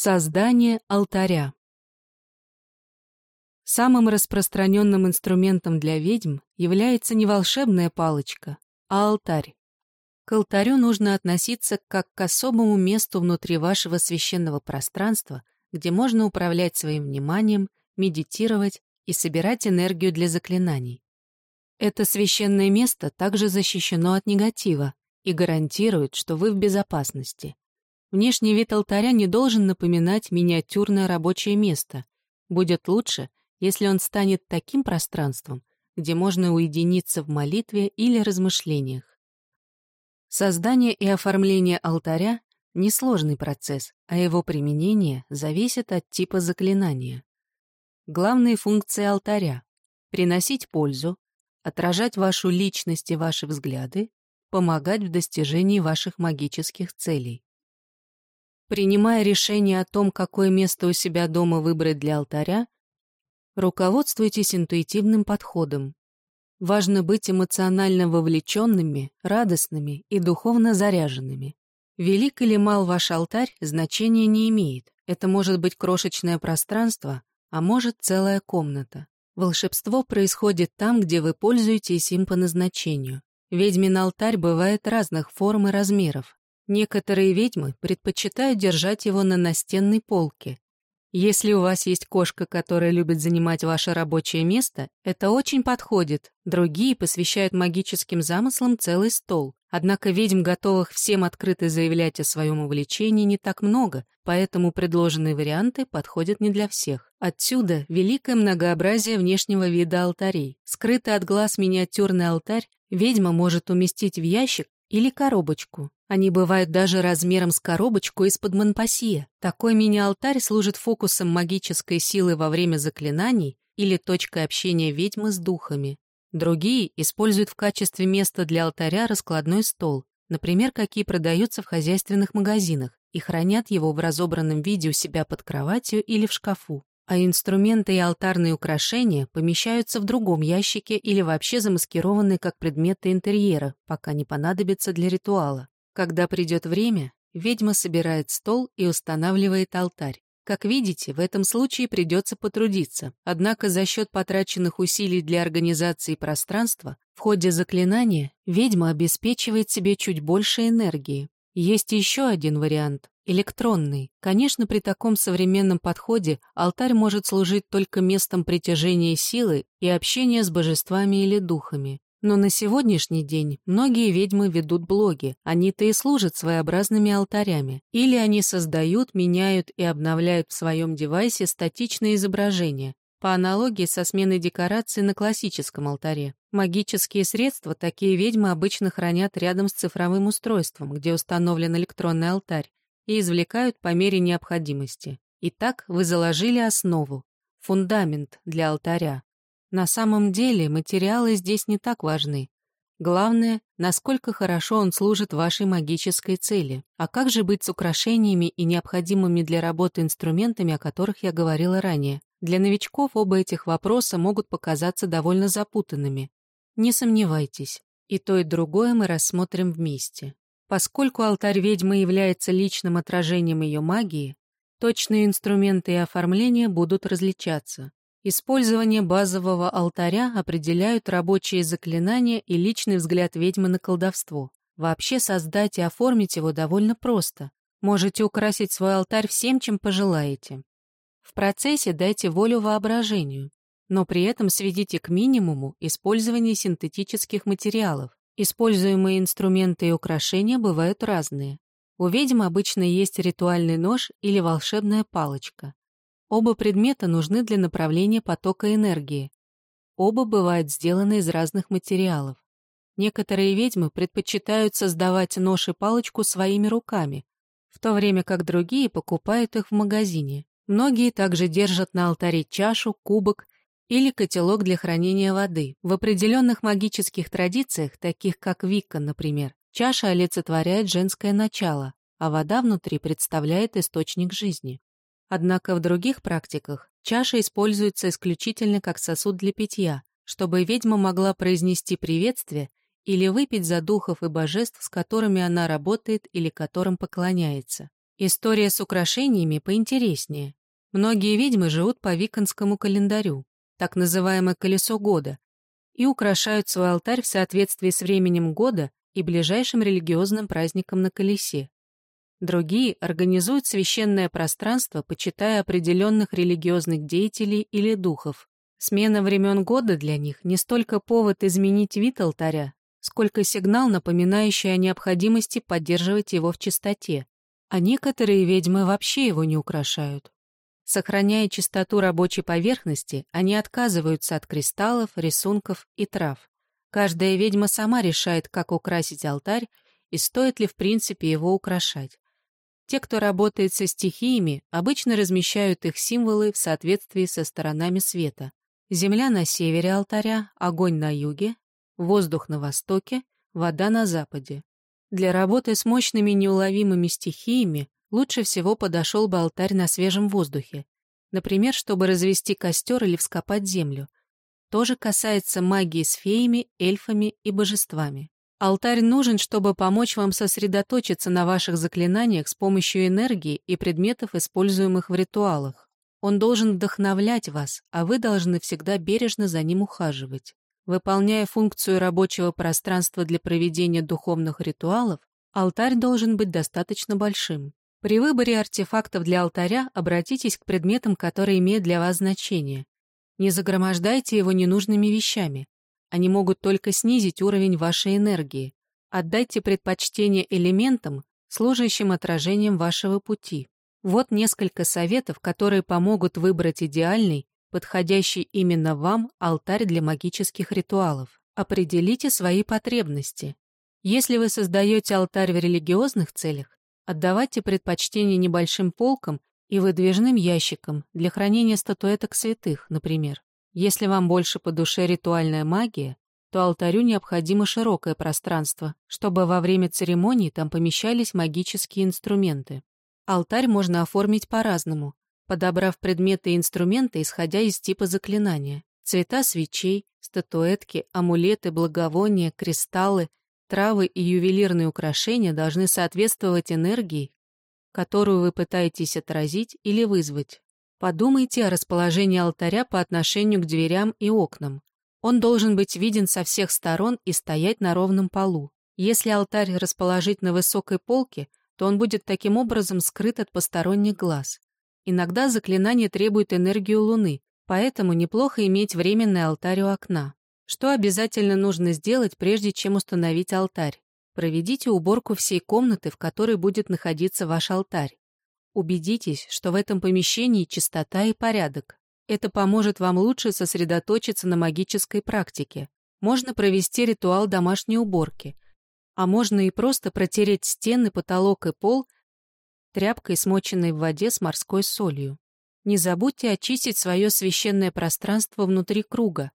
Создание алтаря. Самым распространенным инструментом для ведьм является не волшебная палочка, а алтарь. К алтарю нужно относиться как к особому месту внутри вашего священного пространства, где можно управлять своим вниманием, медитировать и собирать энергию для заклинаний. Это священное место также защищено от негатива и гарантирует, что вы в безопасности. Внешний вид алтаря не должен напоминать миниатюрное рабочее место. Будет лучше, если он станет таким пространством, где можно уединиться в молитве или размышлениях. Создание и оформление алтаря — несложный процесс, а его применение зависит от типа заклинания. Главные функции алтаря — приносить пользу, отражать вашу личность и ваши взгляды, помогать в достижении ваших магических целей. Принимая решение о том, какое место у себя дома выбрать для алтаря, руководствуйтесь интуитивным подходом. Важно быть эмоционально вовлеченными, радостными и духовно заряженными. Велик или мал ваш алтарь, значения не имеет. Это может быть крошечное пространство, а может целая комната. Волшебство происходит там, где вы пользуетесь им по назначению. Ведьмин алтарь бывает разных форм и размеров. Некоторые ведьмы предпочитают держать его на настенной полке. Если у вас есть кошка, которая любит занимать ваше рабочее место, это очень подходит. Другие посвящают магическим замыслам целый стол. Однако ведьм, готовых всем открыто заявлять о своем увлечении, не так много, поэтому предложенные варианты подходят не для всех. Отсюда великое многообразие внешнего вида алтарей. Скрытый от глаз миниатюрный алтарь ведьма может уместить в ящик или коробочку. Они бывают даже размером с коробочку из-под Монпассье. Такой мини-алтарь служит фокусом магической силы во время заклинаний или точкой общения ведьмы с духами. Другие используют в качестве места для алтаря раскладной стол, например, какие продаются в хозяйственных магазинах, и хранят его в разобранном виде у себя под кроватью или в шкафу а инструменты и алтарные украшения помещаются в другом ящике или вообще замаскированы как предметы интерьера, пока не понадобятся для ритуала. Когда придет время, ведьма собирает стол и устанавливает алтарь. Как видите, в этом случае придется потрудиться, однако за счет потраченных усилий для организации пространства в ходе заклинания ведьма обеспечивает себе чуть больше энергии. Есть еще один вариант электронный. Конечно, при таком современном подходе алтарь может служить только местом притяжения силы и общения с божествами или духами. Но на сегодняшний день многие ведьмы ведут блоги, они-то и служат своеобразными алтарями. Или они создают, меняют и обновляют в своем девайсе статичные изображения, по аналогии со сменой декораций на классическом алтаре. Магические средства такие ведьмы обычно хранят рядом с цифровым устройством, где установлен электронный алтарь, и извлекают по мере необходимости. Итак, вы заложили основу, фундамент для алтаря. На самом деле материалы здесь не так важны. Главное, насколько хорошо он служит вашей магической цели. А как же быть с украшениями и необходимыми для работы инструментами, о которых я говорила ранее? Для новичков оба этих вопроса могут показаться довольно запутанными. Не сомневайтесь, и то, и другое мы рассмотрим вместе. Поскольку алтарь ведьмы является личным отражением ее магии, точные инструменты и оформления будут различаться. Использование базового алтаря определяют рабочие заклинания и личный взгляд ведьмы на колдовство. Вообще создать и оформить его довольно просто. Можете украсить свой алтарь всем, чем пожелаете. В процессе дайте волю воображению, но при этом сведите к минимуму использование синтетических материалов. Используемые инструменты и украшения бывают разные. У ведьм обычно есть ритуальный нож или волшебная палочка. Оба предмета нужны для направления потока энергии. Оба бывают сделаны из разных материалов. Некоторые ведьмы предпочитают создавать нож и палочку своими руками, в то время как другие покупают их в магазине. Многие также держат на алтаре чашу, кубок или котелок для хранения воды. В определенных магических традициях, таких как Вика, например, чаша олицетворяет женское начало, а вода внутри представляет источник жизни. Однако в других практиках чаша используется исключительно как сосуд для питья, чтобы ведьма могла произнести приветствие или выпить за духов и божеств, с которыми она работает или которым поклоняется. История с украшениями поинтереснее. Многие ведьмы живут по виконскому календарю, так называемое колесо года, и украшают свой алтарь в соответствии с временем года и ближайшим религиозным праздником на колесе. Другие организуют священное пространство, почитая определенных религиозных деятелей или духов. Смена времен года для них не столько повод изменить вид алтаря, сколько сигнал, напоминающий о необходимости поддерживать его в чистоте. А некоторые ведьмы вообще его не украшают. Сохраняя чистоту рабочей поверхности, они отказываются от кристаллов, рисунков и трав. Каждая ведьма сама решает, как украсить алтарь и стоит ли в принципе его украшать. Те, кто работает со стихиями, обычно размещают их символы в соответствии со сторонами света. Земля на севере алтаря, огонь на юге, воздух на востоке, вода на западе. Для работы с мощными неуловимыми стихиями лучше всего подошел бы алтарь на свежем воздухе, например, чтобы развести костер или вскопать землю. То же касается магии с феями, эльфами и божествами. Алтарь нужен, чтобы помочь вам сосредоточиться на ваших заклинаниях с помощью энергии и предметов, используемых в ритуалах. Он должен вдохновлять вас, а вы должны всегда бережно за ним ухаживать. Выполняя функцию рабочего пространства для проведения духовных ритуалов, алтарь должен быть достаточно большим. При выборе артефактов для алтаря обратитесь к предметам, которые имеют для вас значение. Не загромождайте его ненужными вещами. Они могут только снизить уровень вашей энергии. Отдайте предпочтение элементам, служащим отражением вашего пути. Вот несколько советов, которые помогут выбрать идеальный, подходящий именно вам алтарь для магических ритуалов. Определите свои потребности. Если вы создаете алтарь в религиозных целях, отдавайте предпочтение небольшим полкам и выдвижным ящикам для хранения статуэток святых, например. Если вам больше по душе ритуальная магия, то алтарю необходимо широкое пространство, чтобы во время церемонии там помещались магические инструменты. Алтарь можно оформить по-разному, подобрав предметы и инструменты, исходя из типа заклинания. Цвета свечей, статуэтки, амулеты, благовония, кристаллы, травы и ювелирные украшения должны соответствовать энергии, которую вы пытаетесь отразить или вызвать. Подумайте о расположении алтаря по отношению к дверям и окнам. Он должен быть виден со всех сторон и стоять на ровном полу. Если алтарь расположить на высокой полке, то он будет таким образом скрыт от посторонних глаз. Иногда заклинание требует энергию Луны, поэтому неплохо иметь временный алтарь у окна. Что обязательно нужно сделать, прежде чем установить алтарь? Проведите уборку всей комнаты, в которой будет находиться ваш алтарь. Убедитесь, что в этом помещении чистота и порядок. Это поможет вам лучше сосредоточиться на магической практике. Можно провести ритуал домашней уборки, а можно и просто протереть стены, потолок и пол тряпкой, смоченной в воде с морской солью. Не забудьте очистить свое священное пространство внутри круга.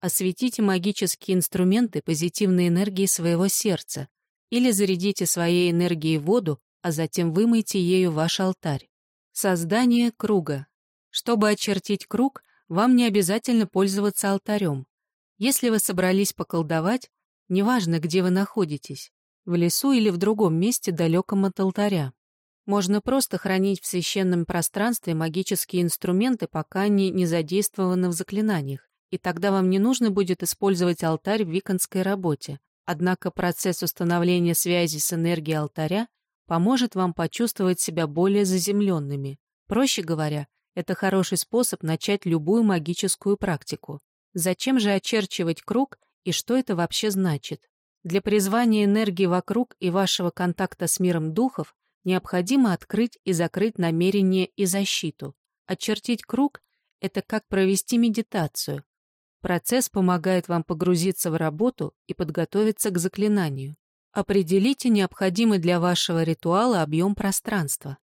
Осветите магические инструменты позитивной энергии своего сердца или зарядите своей энергией воду, а затем вымойте ею ваш алтарь. Создание круга. Чтобы очертить круг, вам не обязательно пользоваться алтарем. Если вы собрались поколдовать, неважно, где вы находитесь, в лесу или в другом месте, далеком от алтаря. Можно просто хранить в священном пространстве магические инструменты, пока они не задействованы в заклинаниях, и тогда вам не нужно будет использовать алтарь в виконской работе. Однако процесс установления связи с энергией алтаря поможет вам почувствовать себя более заземленными. Проще говоря, это хороший способ начать любую магическую практику. Зачем же очерчивать круг и что это вообще значит? Для призвания энергии вокруг и вашего контакта с миром духов необходимо открыть и закрыть намерение и защиту. Очертить круг — это как провести медитацию. Процесс помогает вам погрузиться в работу и подготовиться к заклинанию. Определите необходимый для вашего ритуала объем пространства.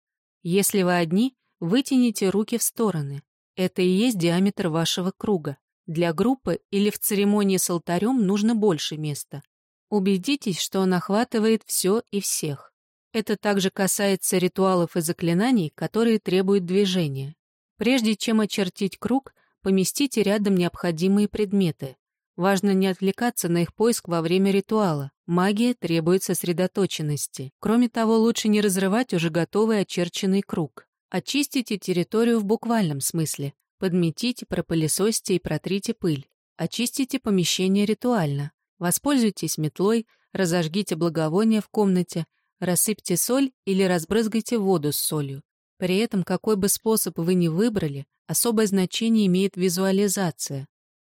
Если вы одни, вытяните руки в стороны. Это и есть диаметр вашего круга. Для группы или в церемонии с алтарем нужно больше места. Убедитесь, что он охватывает все и всех. Это также касается ритуалов и заклинаний, которые требуют движения. Прежде чем очертить круг, поместите рядом необходимые предметы. Важно не отвлекаться на их поиск во время ритуала. Магия требует сосредоточенности. Кроме того, лучше не разрывать уже готовый очерченный круг. Очистите территорию в буквальном смысле. Подметите, пропылесосьте и протрите пыль. Очистите помещение ритуально. Воспользуйтесь метлой, разожгите благовоние в комнате, рассыпьте соль или разбрызгайте воду с солью. При этом, какой бы способ вы ни выбрали, особое значение имеет визуализация.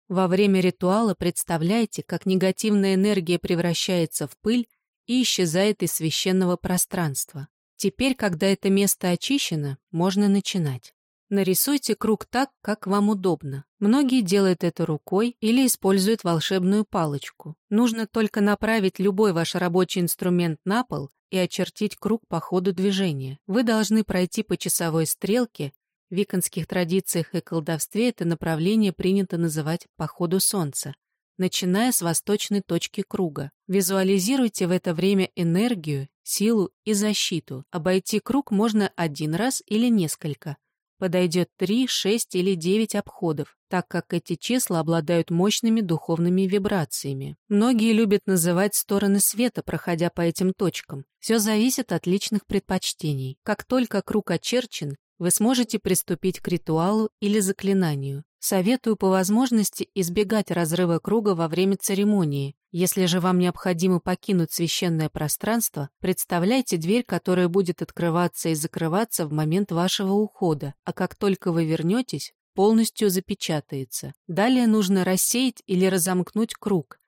Во время ритуала представляйте, как негативная энергия превращается в пыль и исчезает из священного пространства. Теперь, когда это место очищено, можно начинать. Нарисуйте круг так, как вам удобно. Многие делают это рукой или используют волшебную палочку. Нужно только направить любой ваш рабочий инструмент на пол и очертить круг по ходу движения. Вы должны пройти по часовой стрелке. В виконских традициях и колдовстве это направление принято называть «по ходу солнца», начиная с восточной точки круга. Визуализируйте в это время энергию, силу и защиту. Обойти круг можно один раз или несколько – Подойдет 3, 6 или 9 обходов, так как эти числа обладают мощными духовными вибрациями. Многие любят называть стороны света, проходя по этим точкам. Все зависит от личных предпочтений. Как только круг очерчен, вы сможете приступить к ритуалу или заклинанию. Советую по возможности избегать разрыва круга во время церемонии. Если же вам необходимо покинуть священное пространство, представляйте дверь, которая будет открываться и закрываться в момент вашего ухода, а как только вы вернетесь, полностью запечатается. Далее нужно рассеять или разомкнуть круг.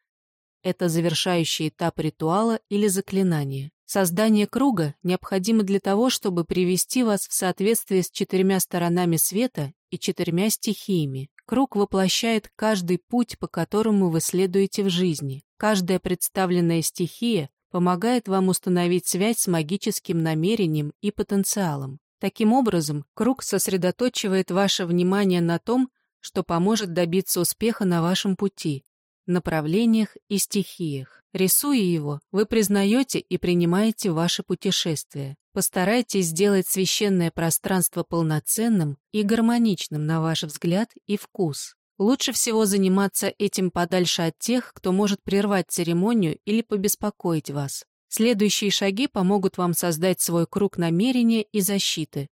Это завершающий этап ритуала или заклинания. Создание круга необходимо для того, чтобы привести вас в соответствие с четырьмя сторонами света и четырьмя стихиями. Круг воплощает каждый путь, по которому вы следуете в жизни. Каждая представленная стихия помогает вам установить связь с магическим намерением и потенциалом. Таким образом, круг сосредоточивает ваше внимание на том, что поможет добиться успеха на вашем пути, направлениях и стихиях. Рисуя его, вы признаете и принимаете ваше путешествие. Постарайтесь сделать священное пространство полноценным и гармоничным на ваш взгляд и вкус. Лучше всего заниматься этим подальше от тех, кто может прервать церемонию или побеспокоить вас. Следующие шаги помогут вам создать свой круг намерения и защиты.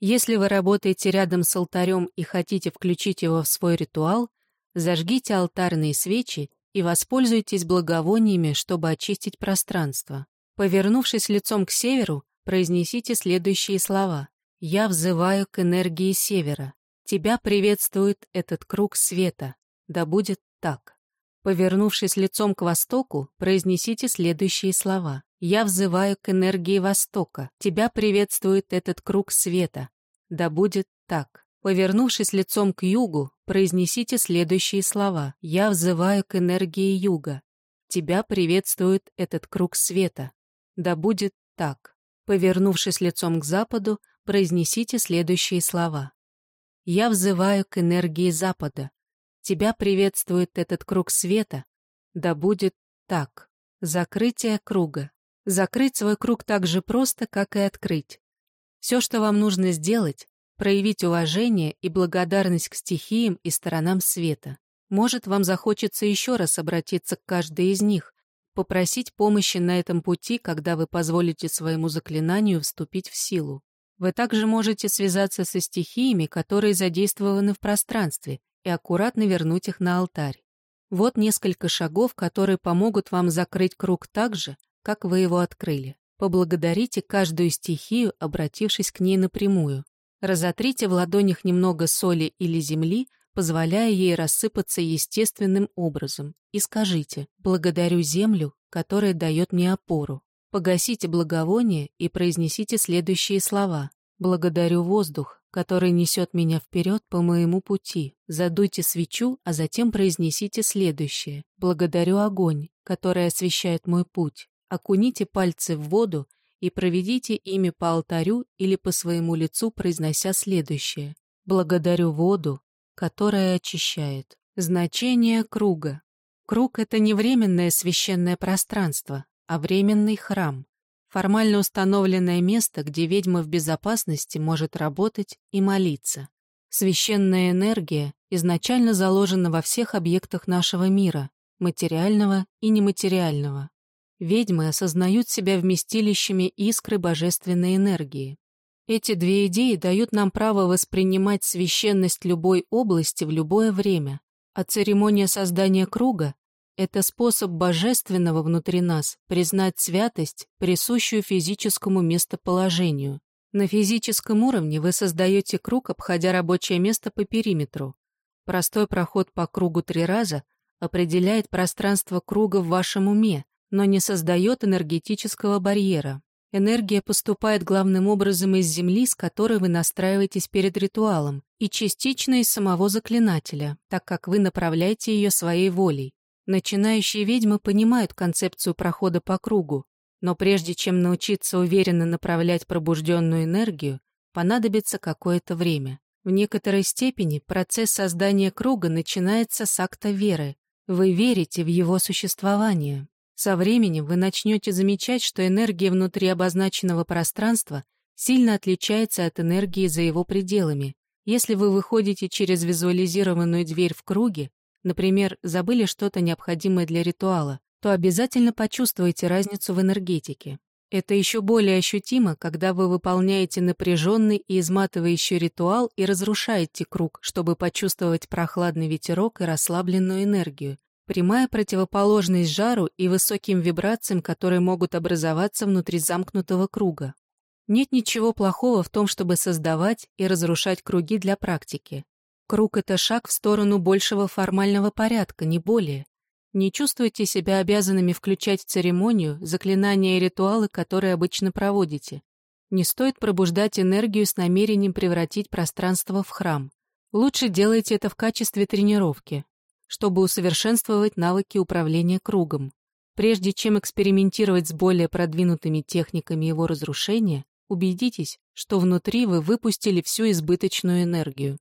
Если вы работаете рядом с алтарем и хотите включить его в свой ритуал, Зажгите алтарные свечи и воспользуйтесь благовониями, чтобы очистить пространство. Повернувшись лицом к северу, произнесите следующие слова. «Я взываю к энергии севера. Тебя приветствует этот круг света. Да будет так». Повернувшись лицом к востоку, произнесите следующие слова. «Я взываю к энергии востока. Тебя приветствует этот круг света. Да будет так». Повернувшись лицом к югу, произнесите следующие слова. «Я взываю к энергии юга. Тебя приветствует этот круг света. Да будет так». Повернувшись лицом к западу, произнесите следующие слова. «Я взываю к энергии запада. Тебя приветствует этот круг света. Да будет так». Закрытие круга. Закрыть свой круг так же просто, как и открыть. Все, что вам нужно сделать, проявить уважение и благодарность к стихиям и сторонам света. Может, вам захочется еще раз обратиться к каждой из них, попросить помощи на этом пути, когда вы позволите своему заклинанию вступить в силу. Вы также можете связаться со стихиями, которые задействованы в пространстве, и аккуратно вернуть их на алтарь. Вот несколько шагов, которые помогут вам закрыть круг так же, как вы его открыли. Поблагодарите каждую стихию, обратившись к ней напрямую. Разотрите в ладонях немного соли или земли, позволяя ей рассыпаться естественным образом, и скажите «Благодарю землю, которая дает мне опору». Погасите благовоние и произнесите следующие слова «Благодарю воздух, который несет меня вперед по моему пути». Задуйте свечу, а затем произнесите следующее «Благодарю огонь, который освещает мой путь». Окуните пальцы в воду и проведите ими по алтарю или по своему лицу, произнося следующее. «Благодарю воду, которая очищает». Значение круга. Круг — это не временное священное пространство, а временный храм. Формально установленное место, где ведьма в безопасности может работать и молиться. Священная энергия изначально заложена во всех объектах нашего мира, материального и нематериального. Ведьмы осознают себя вместилищами искры божественной энергии. Эти две идеи дают нам право воспринимать священность любой области в любое время, а церемония создания круга — это способ божественного внутри нас признать святость, присущую физическому местоположению. На физическом уровне вы создаете круг, обходя рабочее место по периметру. Простой проход по кругу три раза определяет пространство круга в вашем уме, но не создает энергетического барьера. Энергия поступает главным образом из Земли, с которой вы настраиваетесь перед ритуалом, и частично из самого заклинателя, так как вы направляете ее своей волей. Начинающие ведьмы понимают концепцию прохода по кругу, но прежде чем научиться уверенно направлять пробужденную энергию, понадобится какое-то время. В некоторой степени процесс создания круга начинается с акта веры. Вы верите в его существование. Со временем вы начнете замечать, что энергия внутри обозначенного пространства сильно отличается от энергии за его пределами. Если вы выходите через визуализированную дверь в круге, например, забыли что-то необходимое для ритуала, то обязательно почувствуете разницу в энергетике. Это еще более ощутимо, когда вы выполняете напряженный и изматывающий ритуал и разрушаете круг, чтобы почувствовать прохладный ветерок и расслабленную энергию. Прямая противоположность жару и высоким вибрациям, которые могут образоваться внутри замкнутого круга. Нет ничего плохого в том, чтобы создавать и разрушать круги для практики. Круг — это шаг в сторону большего формального порядка, не более. Не чувствуйте себя обязанными включать в церемонию заклинания и ритуалы, которые обычно проводите. Не стоит пробуждать энергию с намерением превратить пространство в храм. Лучше делайте это в качестве тренировки, чтобы усовершенствовать навыки управления кругом. Прежде чем экспериментировать с более продвинутыми техниками его разрушения, убедитесь, что внутри вы выпустили всю избыточную энергию.